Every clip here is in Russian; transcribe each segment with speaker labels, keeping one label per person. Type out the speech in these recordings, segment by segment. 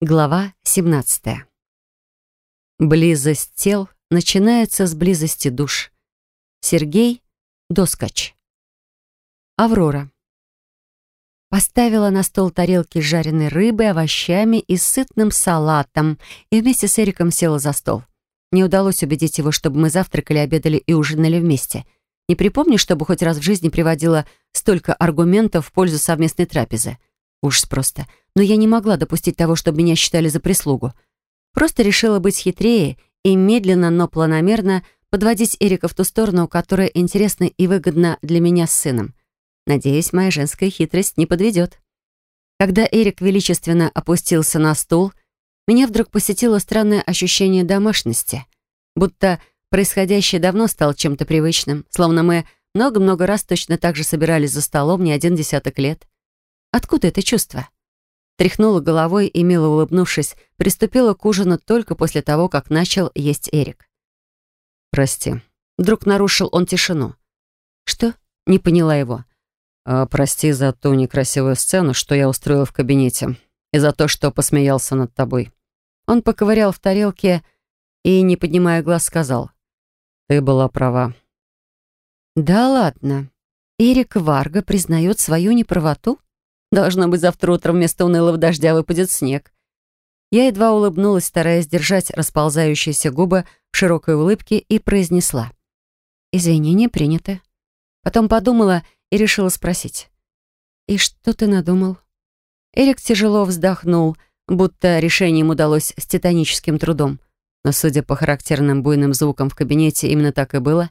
Speaker 1: Глава 17. Близость тел начинается с близости душ. Сергей Доскач. Аврора. Поставила на стол тарелки с жареной рыбой, овощами и сытным салатом и вместе с Эриком села за стол. Не удалось убедить его, чтобы мы завтракали, обедали и ужинали вместе. Не припомню, чтобы хоть раз в жизни приводила столько аргументов в пользу совместной трапезы. Ужас просто. Но я не могла допустить того, чтобы меня считали за прислугу. Просто решила быть хитрее и медленно, но планомерно подводить Эрика в ту сторону, которая интересна и выгодна для меня с сыном. Надеюсь, моя женская хитрость не подведет. Когда Эрик величественно опустился на стул, меня вдруг посетило странное ощущение домашности. Будто происходящее давно стало чем-то привычным, словно мы много-много раз точно так же собирались за столом не один десяток лет. Откуда это чувство? Тряхнула головой и, мило улыбнувшись, приступила к ужину только после того, как начал есть Эрик.
Speaker 2: «Прости».
Speaker 1: Вдруг нарушил он тишину. «Что?» — не поняла его.
Speaker 2: А, «Прости за ту некрасивую сцену, что я устроил в кабинете, и за то, что посмеялся над тобой».
Speaker 1: Он поковырял в тарелке и, не поднимая глаз, сказал.
Speaker 2: «Ты была права».
Speaker 1: «Да ладно. Эрик Варга признает свою неправоту?» Должно быть, завтра утром вместо унылого дождя выпадет снег. Я едва улыбнулась, стараясь держать расползающиеся губы в широкой улыбке и произнесла. «Извинения приняты». Потом подумала и решила спросить. «И что ты надумал?» Эрик тяжело вздохнул, будто решение ему удалось с титаническим трудом. Но, судя по характерным буйным звукам в кабинете, именно так и было.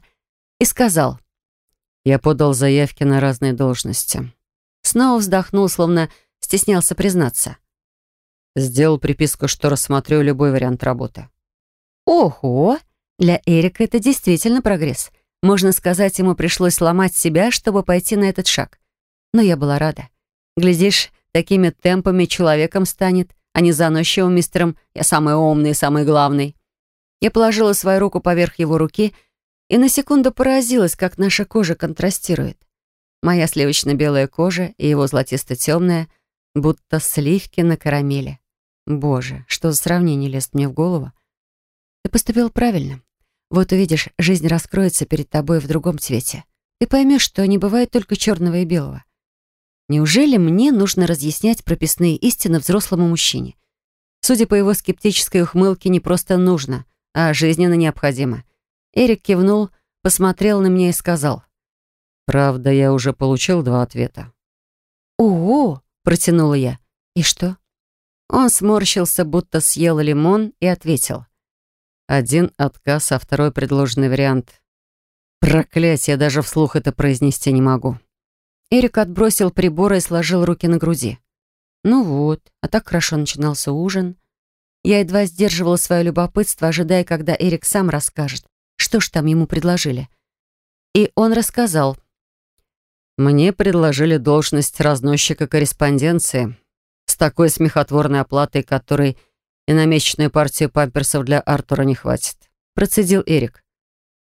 Speaker 1: И сказал.
Speaker 2: «Я подал заявки на разные должности.
Speaker 1: Снова вздохнул, словно стеснялся признаться.
Speaker 2: Сделал приписку, что рассмотрю любой вариант работы.
Speaker 1: Ого! Для Эрика это действительно прогресс. Можно сказать, ему пришлось сломать себя, чтобы пойти на этот шаг. Но я была рада. Глядишь, такими темпами человеком станет, а не заносчивым мистером «я самый умный, самый главный». Я положила свою руку поверх его руки и на секунду поразилась, как наша кожа контрастирует. Моя сливочно-белая кожа и его золотисто-темная, будто сливки на карамели. Боже, что за сравнение лезет мне в голову? Ты поступил правильно. Вот увидишь, жизнь раскроется перед тобой в другом цвете. Ты поймешь, что не бывает только черного и белого. Неужели мне нужно разъяснять прописные истины взрослому мужчине? Судя по его скептической ухмылке, не просто нужно, а жизненно необходимо. Эрик кивнул, посмотрел на меня и сказал.
Speaker 2: Правда, я уже получил два ответа.
Speaker 1: «Ого!» — протянула я. «И что?» Он сморщился, будто съел лимон, и ответил.
Speaker 2: Один отказ, а второй предложенный вариант. Проклятие, даже вслух это произнести не могу.
Speaker 1: Эрик отбросил приборы и сложил руки на груди. Ну вот, а так хорошо начинался ужин. Я едва сдерживала свое любопытство, ожидая, когда Эрик сам расскажет, что ж там ему предложили. И он рассказал.
Speaker 2: Мне предложили должность разносчика корреспонденции с такой смехотворной оплатой, которой и на месячную партию памперсов для Артура не хватит. Процедил Эрик.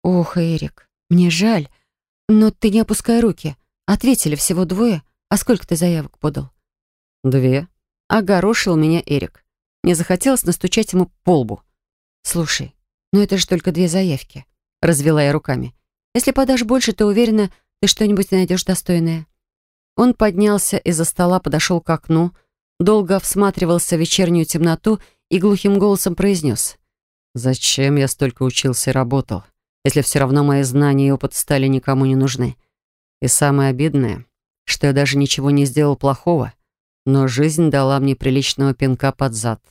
Speaker 1: «Ох, Эрик, мне жаль, но ты не опускай руки. Ответили всего двое. А сколько ты заявок подал?»
Speaker 2: «Две».
Speaker 1: Огорошил меня Эрик. Мне захотелось настучать ему по лбу. «Слушай, ну это же только две заявки», — развела я руками. «Если подашь больше, то уверена, ты что-нибудь найдешь достойное?» Он поднялся из-за стола, подошел к окну, долго всматривался в вечернюю темноту и глухим голосом произнес.
Speaker 2: «Зачем я столько учился и работал, если все равно мои знания и опыт стали никому не нужны? И самое обидное, что я даже ничего не сделал плохого, но жизнь дала мне приличного пинка под зад.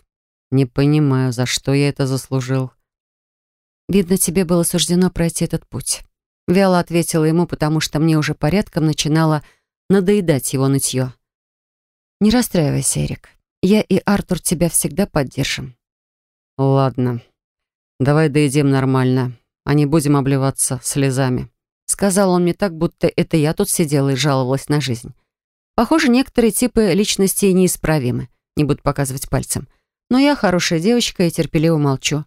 Speaker 2: Не понимаю, за что я это заслужил».
Speaker 1: «Видно, тебе было суждено пройти этот путь». Вяло ответила ему, потому что мне уже порядком начинало надоедать его нытье. «Не расстраивайся, Эрик. Я и Артур тебя всегда поддержим».
Speaker 2: «Ладно. Давай доедим нормально, а не будем обливаться слезами»,
Speaker 1: сказал он мне так, будто это я тут сидела и жаловалась на жизнь. Похоже, некоторые типы личностей неисправимы, не буду показывать пальцем. Но я хорошая девочка и терпеливо молчу.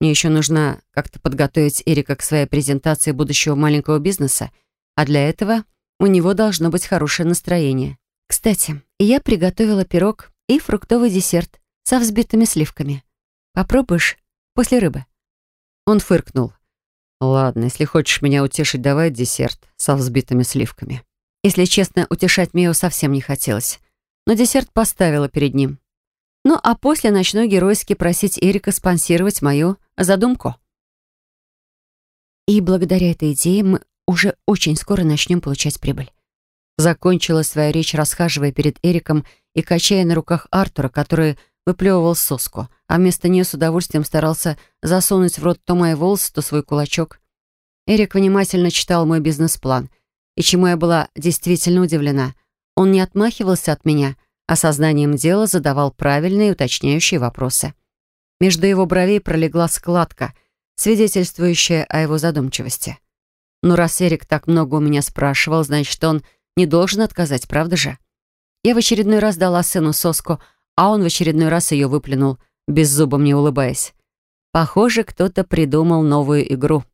Speaker 1: Мне еще нужно как-то подготовить Эрика к своей презентации будущего маленького бизнеса, а для этого у него должно быть хорошее настроение. Кстати, я приготовила пирог и фруктовый десерт. со взбитыми сливками. Попробуешь после рыбы?»
Speaker 2: Он фыркнул. «Ладно, если хочешь меня утешить, давай десерт со взбитыми сливками».
Speaker 1: Если честно, утешать Мео совсем не хотелось. Но десерт поставила перед ним. Ну, а после начну геройски просить Эрика спонсировать мою задумку. И благодаря этой идее мы уже очень скоро начнем получать прибыль. Закончила свою речь, расхаживая перед Эриком и качая на руках Артура, который выплевывал соску, а вместо нее с удовольствием старался засунуть в рот то мои волосы, то свой кулачок. Эрик внимательно читал мой бизнес-план, и чему я была действительно удивлена. Он не отмахивался от меня, а сознанием дела задавал правильные уточняющие вопросы. Между его бровей пролегла складка, свидетельствующая о его задумчивости. Но раз Эрик так много у меня спрашивал, значит, он не должен отказать, правда же? Я в очередной раз дала сыну соску, а он в очередной раз ее выплюнул, беззубо мне улыбаясь. Похоже, кто-то придумал новую игру.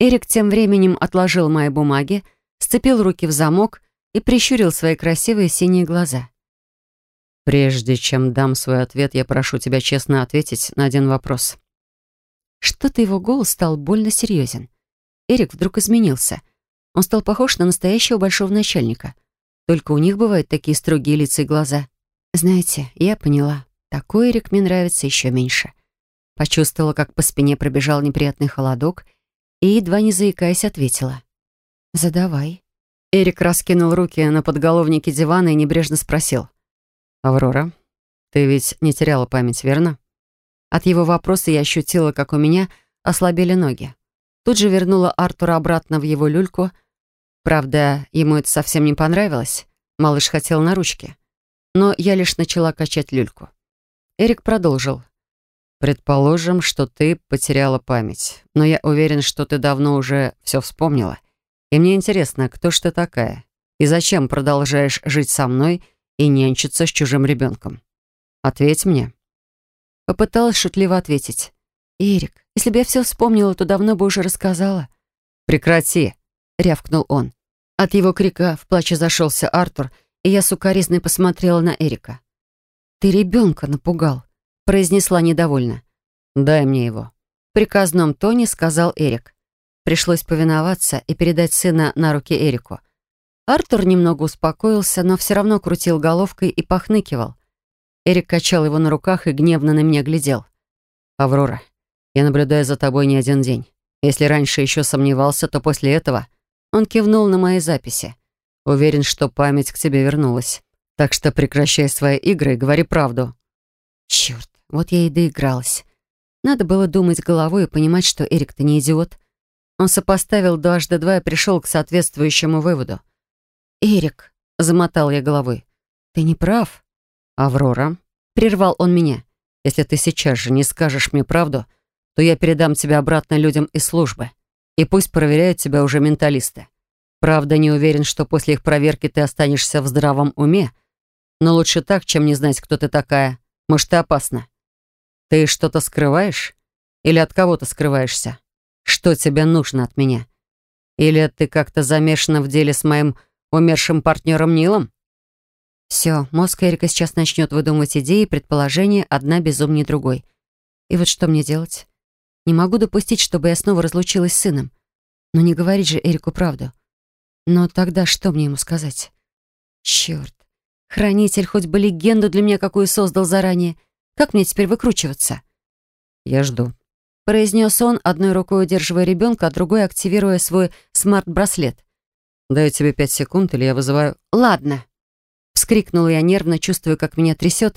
Speaker 1: Эрик тем временем отложил мои бумаги, сцепил руки в замок и прищурил свои красивые синие глаза.
Speaker 2: «Прежде чем дам свой ответ, я прошу тебя честно ответить на один вопрос».
Speaker 1: Что-то его голос стал больно серьезен. Эрик вдруг изменился. Он стал похож на настоящего большого начальника. Только у них бывают такие строгие лица и глаза. Знаете, я поняла, такой Эрик мне нравится еще меньше. Почувствовала, как по спине пробежал неприятный холодок и, едва не заикаясь, ответила. «Задавай».
Speaker 2: Эрик раскинул руки на подголовнике дивана и небрежно спросил. «Аврора, ты ведь не теряла память, верно?» От его вопроса я ощутила, как у меня ослабели ноги. Тут же вернула Артура обратно в его люльку. Правда, ему это совсем не понравилось. Малыш хотел на ручки но я лишь начала качать люльку. Эрик продолжил. «Предположим, что ты потеряла память, но я уверен, что ты давно уже все вспомнила. И мне интересно, кто ж ты такая? И зачем продолжаешь жить со мной и нянчиться с чужим ребенком? Ответь мне».
Speaker 1: Попыталась шутливо ответить. «Эрик, если бы я все вспомнила, то давно бы уже рассказала».
Speaker 2: «Прекрати!» — рявкнул он. От его крика в плаче зашелся Артур — и я сукоризной посмотрела на Эрика.
Speaker 1: «Ты ребенка напугал», — произнесла недовольно.
Speaker 2: «Дай мне его».
Speaker 1: В приказном тоне сказал Эрик. Пришлось повиноваться и передать сына на руки Эрику. Артур немного успокоился, но все равно крутил головкой и похныкивал. Эрик качал его на руках и гневно на меня глядел.
Speaker 2: «Аврора, я наблюдаю за тобой не один день. Если раньше еще сомневался, то после этого...» Он кивнул на мои записи. Уверен, что память к тебе вернулась. Так что прекращай свои игры и говори правду».
Speaker 1: Черт, вот я и доигралась. Надо было думать головой и понимать, что Эрик-то не идиот. Он сопоставил дважды два и пришел к соответствующему выводу. «Эрик», — замотал я головой, — «ты не прав».
Speaker 2: «Аврора», — прервал он меня, — «если ты сейчас же не скажешь мне правду, то я передам тебя обратно людям из службы, и пусть проверяют тебя уже менталисты. Правда, не уверен, что после их проверки ты останешься в здравом уме. Но лучше так, чем не знать, кто ты такая. Может, ты опасна. Ты что-то скрываешь? Или от кого-то скрываешься? Что тебе нужно от меня? Или ты как-то замешана в деле с моим умершим партнером Нилом?
Speaker 1: Все, мозг Эрика сейчас начнет выдумывать идеи и предположения, одна безумнее другой. И вот что мне делать? Не могу допустить, чтобы я снова разлучилась с сыном. Но не говорить же Эрику правду. Но тогда что мне ему сказать? Черт. Хранитель хоть бы легенду для меня какую создал заранее. Как мне теперь выкручиваться?
Speaker 2: Я жду.
Speaker 1: Произнес он, одной рукой удерживая ребенка, а другой активируя свой смарт-браслет.
Speaker 2: Даю тебе пять секунд, или я вызываю...
Speaker 1: Ладно. Вскрикнула я нервно, чувствуя, как меня трясет.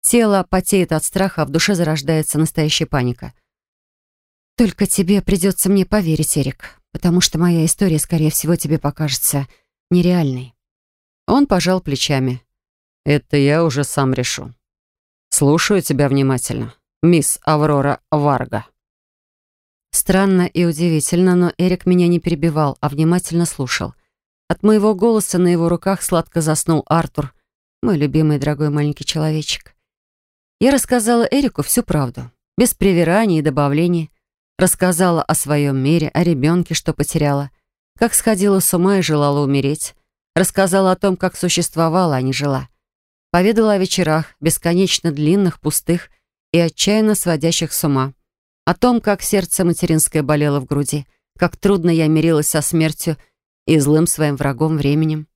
Speaker 1: Тело потеет от страха, а в душе зарождается настоящая паника. Только тебе придется мне поверить, Эрик потому что моя история, скорее всего, тебе покажется нереальной».
Speaker 2: Он пожал плечами. «Это я уже сам решу. Слушаю тебя внимательно, мисс Аврора Варга».
Speaker 1: Странно и удивительно, но Эрик меня не перебивал, а внимательно слушал. От моего голоса на его руках сладко заснул Артур, мой любимый дорогой маленький человечек. Я рассказала Эрику всю правду, без привираний и добавлений, Рассказала о своем мире, о ребенке, что потеряла. Как сходила с ума и желала умереть. Рассказала о том, как существовала, а не жила. Поведала о вечерах, бесконечно длинных, пустых и отчаянно сводящих с ума. О том, как сердце материнское болело в груди, как трудно я мирилась со смертью и злым своим врагом временем.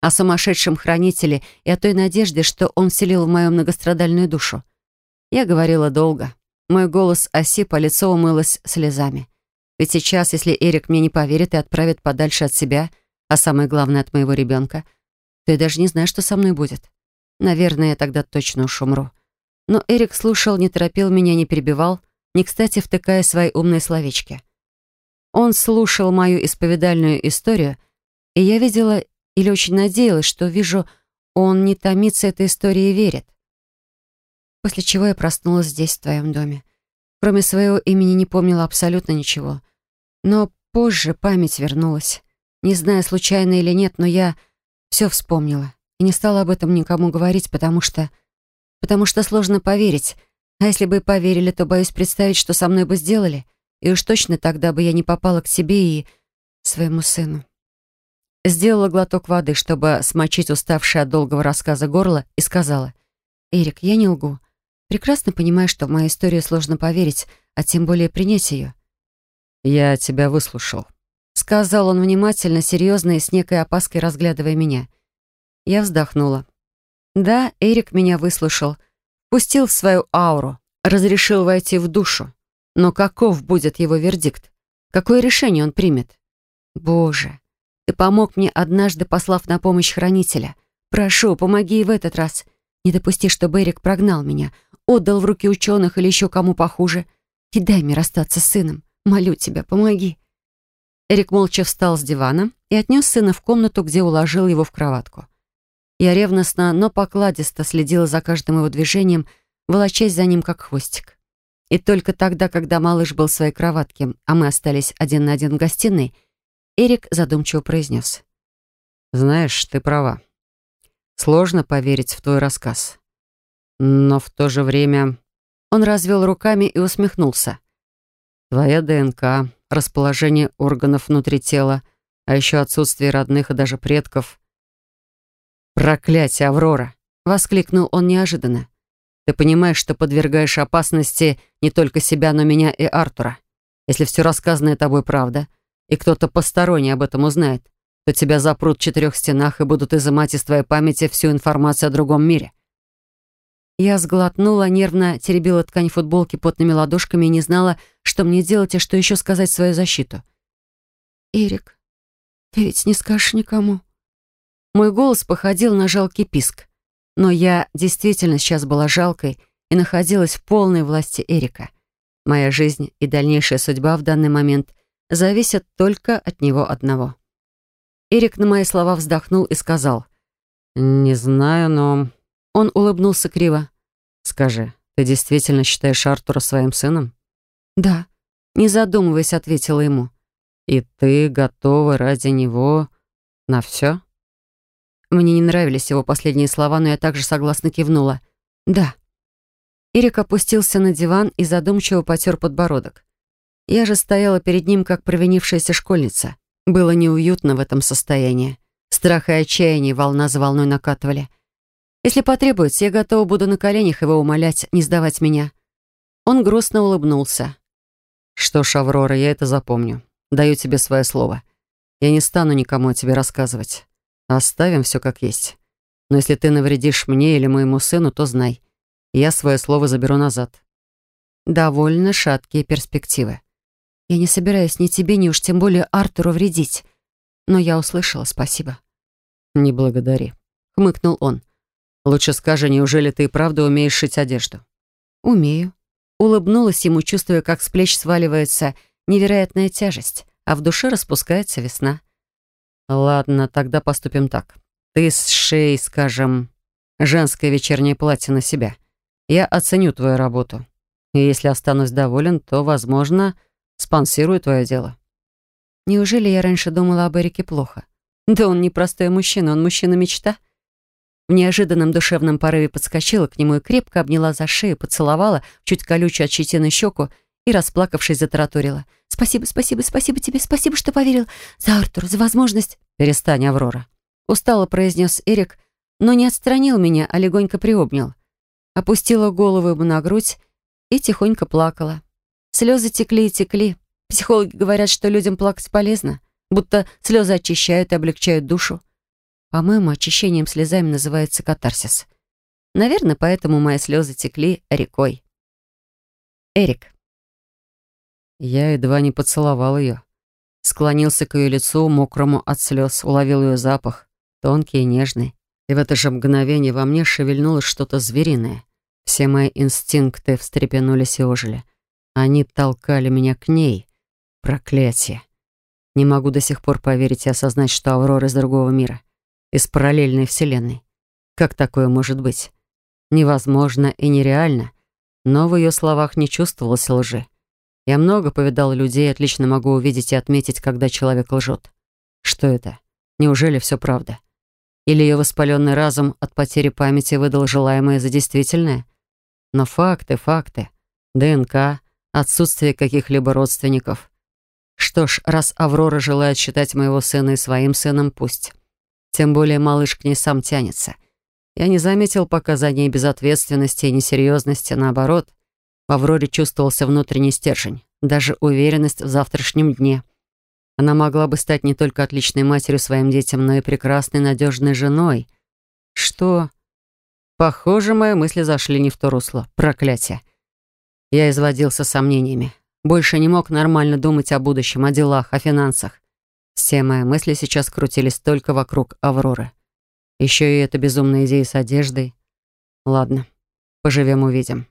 Speaker 1: О сумасшедшем хранителе и о той надежде, что он вселил в мою многострадальную душу. Я говорила долго. Мой голос осип, а лицо умылось слезами. Ведь сейчас, если Эрик мне не поверит и отправит подальше от себя, а самое главное, от моего ребенка, то я даже не знаю, что со мной будет. Наверное, я тогда точно уж умру. Но Эрик слушал, не торопил меня, не перебивал, не кстати втыкая свои умные словечки. Он слушал мою исповедальную историю, и я видела или очень надеялась, что вижу, он не томится этой историей и верит. После чего я проснулась здесь, в твоем доме. Кроме своего имени не помнила абсолютно ничего. Но позже память вернулась. Не знаю, случайно или нет, но я все вспомнила. И не стала об этом никому говорить, потому что... Потому что сложно поверить. А если бы и поверили, то боюсь представить, что со мной бы сделали. И уж точно тогда бы я не попала к себе и своему сыну. Сделала глоток воды, чтобы смочить уставшее от долгого рассказа горло, и сказала. «Эрик, я не лгу. Прекрасно понимаю, что в мою историю сложно поверить, а тем более принять ее.
Speaker 2: «Я тебя выслушал», — сказал он внимательно, серьезно и с некой опаской разглядывая меня.
Speaker 1: Я вздохнула. Да, Эрик меня выслушал, пустил в свою ауру, разрешил войти в душу. Но каков будет его вердикт? Какое решение он примет? Боже, ты помог мне однажды, послав на помощь хранителя. Прошу, помоги и в этот раз. Не допусти, чтобы Эрик прогнал меня, отдал в руки ученых или еще кому похуже. И дай мне расстаться с сыном. Молю тебя, помоги». Эрик молча встал с дивана и отнес сына в комнату, где уложил его в кроватку. Я ревностно, но покладисто следила за каждым его движением, волочась за ним, как хвостик. И только тогда, когда малыш был в своей кроватке, а мы остались один на один в гостиной, Эрик задумчиво произнес.
Speaker 2: «Знаешь, ты права. Сложно поверить в твой рассказ. Но в то же время
Speaker 1: он развел руками и усмехнулся.
Speaker 2: Твоя ДНК, расположение органов внутри тела, а еще отсутствие родных и даже предков. «Проклятие, Аврора!» — воскликнул он неожиданно. «Ты понимаешь, что подвергаешь опасности не только себя, но меня и Артура. Если все рассказанное тобой правда, и кто-то посторонний об этом узнает, то тебя запрут в четырех стенах и будут изымать из твоей памяти всю информацию о другом мире.
Speaker 1: Я сглотнула, нервно теребила ткань футболки потными ладошками и не знала, что мне делать и что еще сказать в свою защиту. «Эрик, ты ведь не скажешь никому?» Мой голос походил на жалкий писк. Но я действительно сейчас была жалкой и находилась в полной власти Эрика. Моя жизнь и дальнейшая судьба в данный момент зависят только от него одного. Эрик на мои слова вздохнул и сказал.
Speaker 2: «Не знаю, но
Speaker 1: он улыбнулся криво.
Speaker 2: «Скажи, ты действительно считаешь Артура своим сыном?»
Speaker 1: «Да», — не задумываясь, ответила ему.
Speaker 2: «И ты готова ради него на все?»
Speaker 1: Мне не нравились его последние слова, но я также согласно кивнула. «Да». Эрик опустился на диван и задумчиво потер подбородок. Я же стояла перед ним, как провинившаяся школьница. Было неуютно в этом состоянии. Страх и отчаяние волна за волной накатывали. Если потребуется, я готова буду на коленях его умолять, не сдавать меня». Он грустно улыбнулся.
Speaker 2: «Что ж, Аврора, я это запомню. Даю тебе свое слово. Я не стану никому о тебе рассказывать. Оставим все как есть. Но если ты навредишь мне или моему сыну, то знай. Я свое слово заберу назад».
Speaker 1: Довольно шаткие перспективы. Я не собираюсь ни тебе, ни уж тем более Артуру вредить. Но я услышала, спасибо.
Speaker 2: «Не благодари», — хмыкнул он. Лучше скажи, неужели ты и правда умеешь шить одежду?»
Speaker 1: «Умею». Улыбнулась ему, чувствуя, как с плеч сваливается невероятная тяжесть, а в душе распускается весна.
Speaker 2: «Ладно, тогда поступим так. Ты сшей, скажем, женское вечернее платье на себя. Я оценю твою работу. И если останусь доволен, то, возможно, спонсирую твое дело».
Speaker 1: Неужели я раньше думала об Эрике плохо? Да он не простой мужчина, он мужчина-мечта. В неожиданном душевном порыве подскочила к нему и крепко обняла за шею, поцеловала чуть колючую от щетины щеку и, расплакавшись, затараторила. «Спасибо, спасибо, спасибо тебе, спасибо, что поверил. За Артур, за возможность...»
Speaker 2: «Перестань, Аврора», —
Speaker 1: устало произнес Эрик, но не отстранил меня, а легонько приобнял. Опустила голову ему на грудь и тихонько плакала. Слезы текли и текли. Психологи говорят, что людям плакать полезно, будто слезы очищают и облегчают душу. По-моему, очищением слезами называется катарсис. Наверное, поэтому мои слезы текли рекой. Эрик.
Speaker 2: Я едва не поцеловал ее. Склонился к ее лицу, мокрому от слез, уловил ее запах, тонкий и нежный. И в это же мгновение во мне шевельнулось что-то звериное. Все мои инстинкты встрепенулись и ожили. Они толкали меня к ней. Проклятие. Не могу до сих пор поверить и осознать, что Аврора из другого мира. Из параллельной вселенной. Как такое может быть? Невозможно и нереально. Но в ее словах не чувствовалось лжи. Я много повидал людей, отлично могу увидеть и отметить, когда человек лжет. Что это? Неужели все правда? Или ее воспаленный разум от потери памяти выдал желаемое за действительное? Но факты, факты. ДНК, отсутствие каких-либо родственников. Что ж, раз Аврора желает считать моего сына и своим сыном, пусть. Тем более малыш к ней сам тянется. Я не заметил пока за ней безответственности и несерьезности, наоборот — в Авроре чувствовался внутренний стержень, даже уверенность в завтрашнем дне. Она могла бы стать не только отличной матерью своим детям, но и прекрасной, надежной женой. Что? Похоже, мои мысли зашли не в то русло. Проклятие. Я изводился сомнениями. Больше не мог нормально думать о будущем, о делах, о финансах. Все мои мысли сейчас крутились только вокруг Авроры. Еще и эта безумная идея с одеждой. Ладно, поживем-увидим.